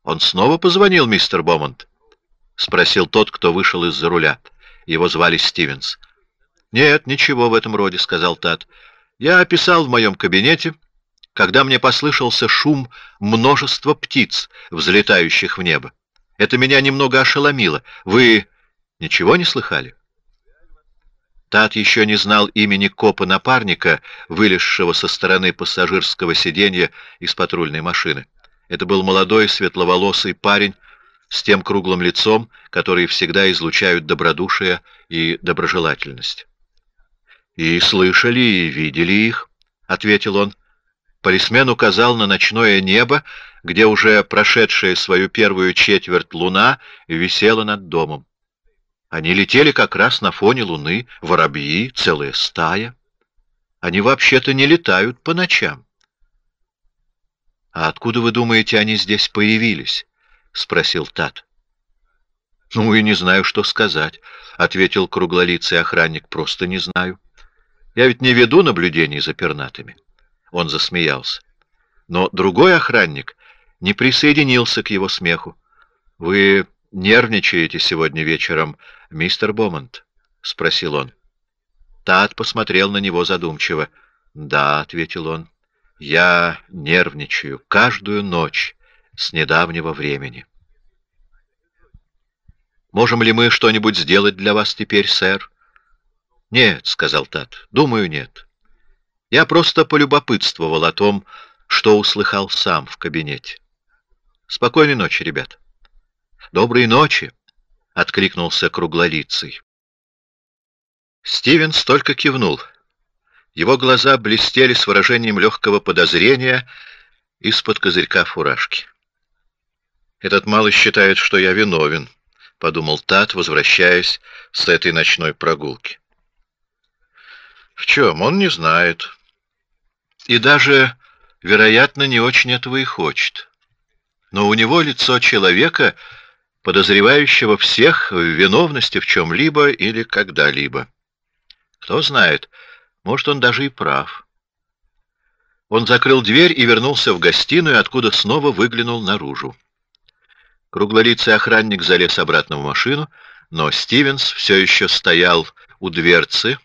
Speaker 1: «Он снова позвонил, мистер Бомонд?» — спросил тот, кто вышел из-за руля. Его звали Стивенс. «Нет, ничего в этом роде», — сказал Тат. «Я описал в моем кабинете, когда мне послышался шум множества птиц, взлетающих в небо. Это меня немного ошеломило. Вы ничего не слыхали?» Тат еще не знал имени копа-напарника, вылезшего со стороны пассажирского сиденья из патрульной машины. Это был молодой светловолосый парень с тем круглым лицом, которые всегда излучают добродушие и доброжелательность. «И слышали, и видели их», — ответил он. Полисмен указал на ночное небо, где уже прошедшая свою первую четверть луна висела над домом. Они летели как раз на фоне луны, воробьи, целая стая. Они вообще-то не летают по ночам. «А откуда, вы думаете, они здесь появились?» — спросил Тат. «Ну и не знаю, что сказать», — ответил круглолицый охранник. «Просто не знаю. Я ведь не веду наблюдений за пернатыми». Он засмеялся. Но другой охранник не присоединился к его смеху. «Вы нервничаете сегодня вечером, мистер Бомонд?» — спросил он. Тат посмотрел на него задумчиво. «Да», — ответил он, — «я нервничаю каждую ночь с недавнего времени». «Можем ли мы что-нибудь сделать для вас теперь, сэр?» «Нет», — сказал Тат, — «думаю, нет. Я просто полюбопытствовал о том, что услыхал сам в кабинете. Спокойной ночи, ребят». «Доброй ночи!» — откликнулся круглолицый. Стивенс только кивнул. Его глаза блестели с выражением легкого подозрения из-под козырька фуражки. «Этот малый считает, что я виновен», — подумал Тат, возвращаясь с этой ночной прогулки. «В чем? Он не знает. И даже, вероятно, не очень этого и хочет. Но у него лицо человека, подозревающего всех в виновности в чем-либо или когда-либо. Кто знает, может, он даже и прав. Он закрыл дверь и вернулся в гостиную, откуда снова выглянул наружу. Круглолицый охранник залез обратно в машину, но Стивенс все еще стоял у дверцы,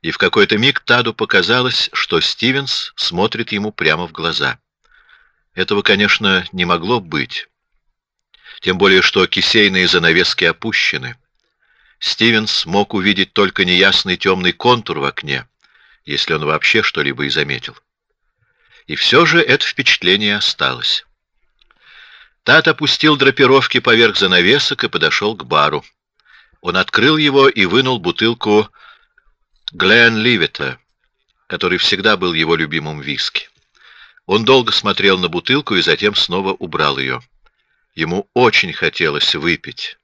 Speaker 1: и в какой-то миг Таду показалось, что Стивенс смотрит ему прямо в глаза. Этого, конечно, не могло быть тем более что кисейные занавески опущены. Стивенс мог увидеть только неясный темный контур в окне, если он вообще что-либо и заметил. И все же это впечатление осталось. Тат опустил драпировки поверх занавесок и подошел к бару. Он открыл его и вынул бутылку Глен Ливета, который всегда был его любимым виски. Он долго смотрел на бутылку и затем снова убрал ее. Ему очень хотелось выпить,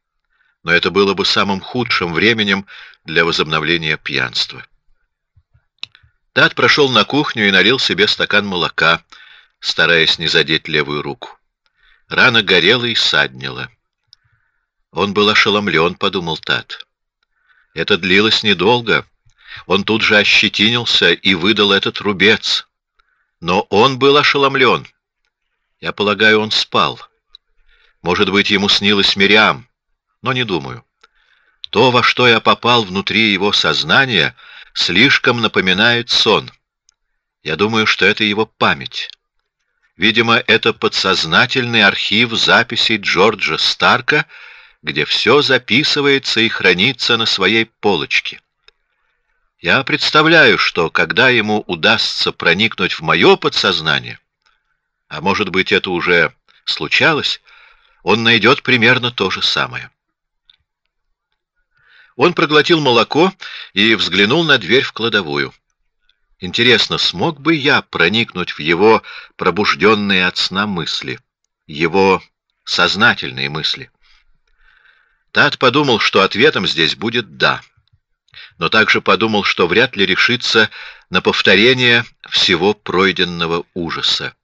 Speaker 1: но это было бы самым худшим временем для возобновления пьянства. Тат прошел на кухню и налил себе стакан молока, стараясь не задеть левую руку. Рана горела и саднила. Он был ошеломлен, подумал Тат. Это длилось недолго. Он тут же ощетинился и выдал этот рубец. Но он был ошеломлен. Я полагаю, он спал. Может быть, ему снилось Мириам, но не думаю. То, во что я попал внутри его сознания, слишком напоминает сон. Я думаю, что это его память. Видимо, это подсознательный архив записей Джорджа Старка, где все записывается и хранится на своей полочке. Я представляю, что когда ему удастся проникнуть в мое подсознание, а может быть это уже случалось, он найдет примерно то же самое. Он проглотил молоко и взглянул на дверь в кладовую. Интересно, смог бы я проникнуть в его пробужденные от сна мысли, его сознательные мысли? Тат подумал, что ответом здесь будет «да», но также подумал, что вряд ли решится на повторение всего пройденного ужаса.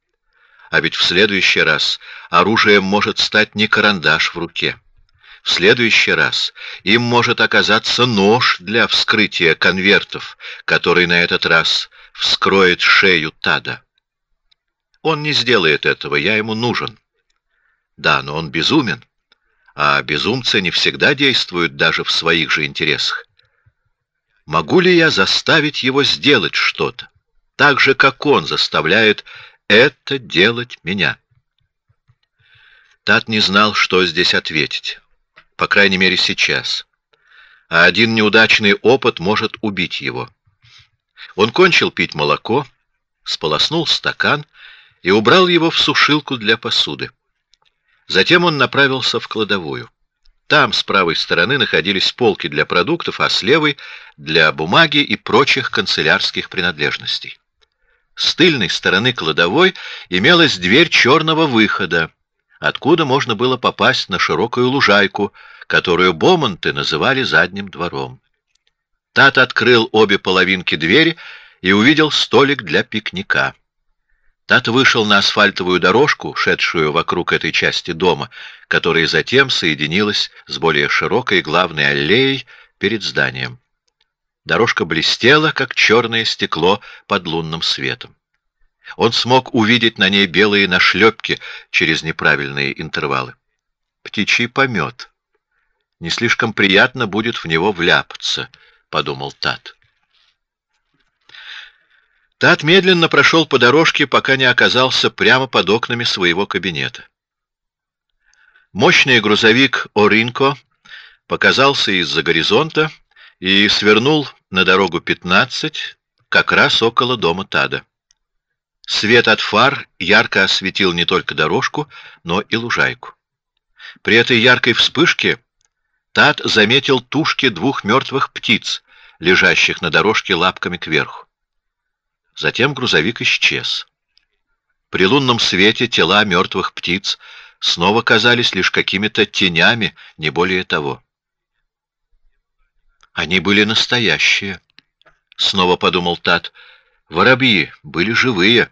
Speaker 1: А ведь в следующий раз оружием может стать не карандаш в руке. В следующий раз им может оказаться нож для вскрытия конвертов, который на этот раз вскроет шею Тада. Он не сделает этого, я ему нужен. Да, но он безумен, а безумцы не всегда действуют даже в своих же интересах. Могу ли я заставить его сделать что-то, так же, как он заставляет это делать меня? Тат не знал, что здесь ответить по крайней мере сейчас. А один неудачный опыт может убить его. Он кончил пить молоко, сполоснул стакан и убрал его в сушилку для посуды. Затем он направился в кладовую. Там с правой стороны находились полки для продуктов, а с левой — для бумаги и прочих канцелярских принадлежностей. С тыльной стороны кладовой имелась дверь черного выхода, откуда можно было попасть на широкую лужайку, которую Бомонты называли задним двором. Тат открыл обе половинки двери и увидел столик для пикника. Тат вышел на асфальтовую дорожку, шедшую вокруг этой части дома, которая затем соединилась с более широкой главной аллеей перед зданием. Дорожка блестела, как черное стекло под лунным светом. Он смог увидеть на ней белые нашлепки через неправильные интервалы. Птичий помет. Не слишком приятно будет в него вляпаться, подумал Тат. Тат медленно прошел по дорожке, пока не оказался прямо под окнами своего кабинета. Мощный грузовик Оринко показался из-за горизонта и свернул на дорогу 15, как раз около дома Тада. Свет от фар ярко осветил не только дорожку, но и лужайку. При этой яркой вспышке Тат заметил тушки двух мертвых птиц, лежащих на дорожке лапками кверху. Затем грузовик исчез. При лунном свете тела мертвых птиц снова казались лишь какими-то тенями, не более того. Они были настоящие. Снова подумал Тат. Воробьи были живые.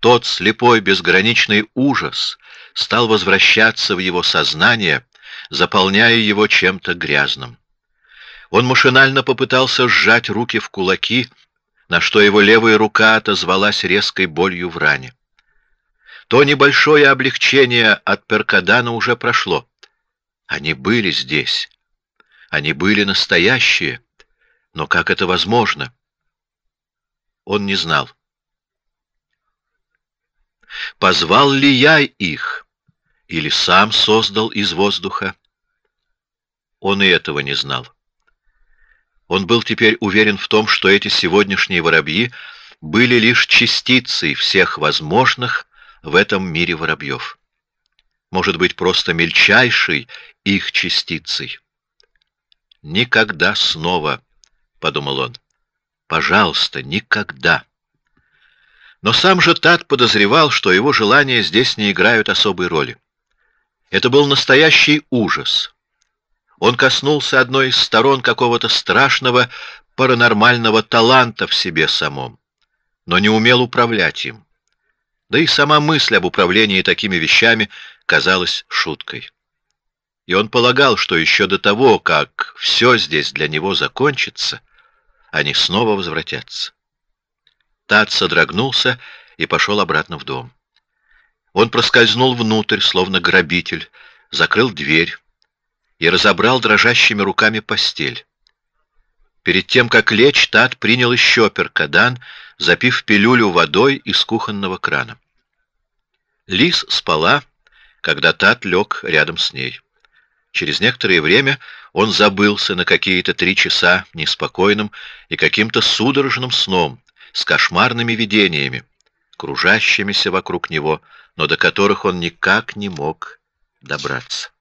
Speaker 1: Тот слепой безграничный ужас стал возвращаться в его сознание, заполняя его чем-то грязным. Он машинально попытался сжать руки в кулаки, на что его левая рука отозвалась резкой болью в ране. То небольшое облегчение от перкадана уже прошло. Они были здесь. Они были настоящие. Но как это возможно? Он не знал. Позвал ли я их? Или сам создал из воздуха? Он и этого не знал. Он был теперь уверен в том, что эти сегодняшние воробьи были лишь частицей всех возможных в этом мире воробьев. Может быть, просто мельчайшей их частицей. «Никогда снова», — подумал он, — «пожалуйста, никогда». Но сам же Тат подозревал, что его желания здесь не играют особой роли. Это был настоящий ужас. Он коснулся одной из сторон какого-то страшного паранормального таланта в себе самом, но не умел управлять им. Да и сама мысль об управлении такими вещами казалась шуткой. И он полагал, что еще до того, как все здесь для него закончится, они снова возвратятся. Тат содрогнулся и пошел обратно в дом. Он проскользнул внутрь, словно грабитель, закрыл дверь и разобрал дрожащими руками постель. Перед тем, как лечь, Тат принял еще перкадан, запив пилюлю водой из кухонного крана. Лис спала, когда Тат лег рядом с ней. Через некоторое время он забылся на какие-то три часа неспокойным и каким-то судорожным сном, с кошмарными видениями, кружащимися вокруг него, но до которых он никак не мог добраться.